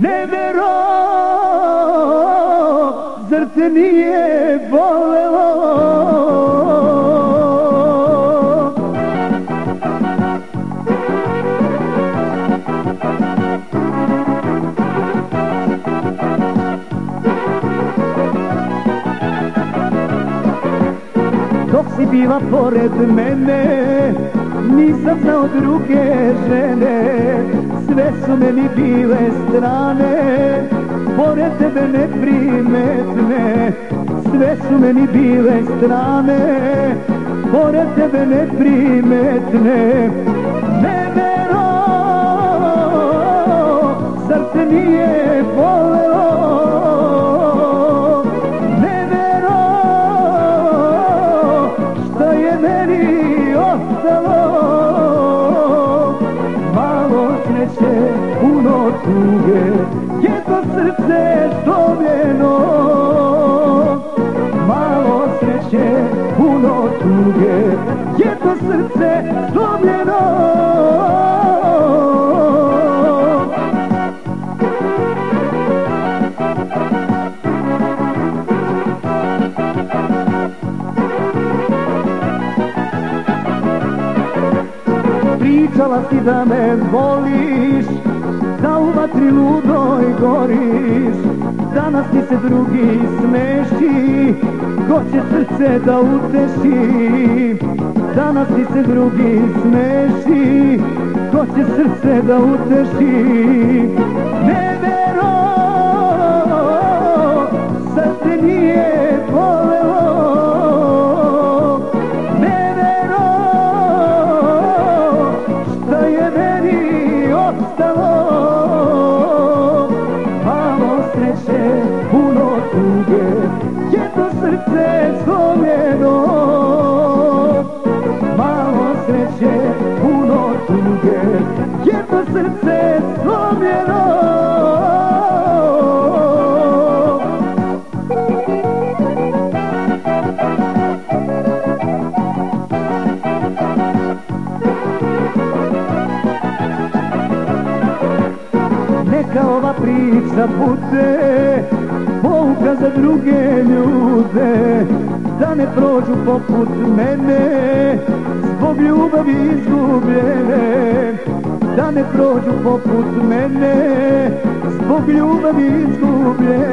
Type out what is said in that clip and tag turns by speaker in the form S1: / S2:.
S1: Nevero, zar te nije bolelo. Dok si bila pored mene Nisam znao druge žene Sve su meni bile strane. Pored tebe neprimetne Sve su meni bile strane. Pored tebe neprimetne Nevero Zar te nije bolelo sreće, puno tuge Jedno srce slomljeno Malo sreće, puno tuge Jedno srce Pričala si da me voliš Da u vatri ludoj goriš. Danas ti se drugi smeši Ko će srce da uteši. Danas ti se drugi smeši Ko će srce da uteši. Nevero Sad te nije Sreće, puno tuge Jedno srce slomljeno. Malo sreće, puno tuge Jedno srce slomljeno Neka ova priča bude pouka za druge ljude Da ne prođu poput mene Zbog ljubavi izgubljene. Da ne prođu poput mene Zbog ljubavi izgubljene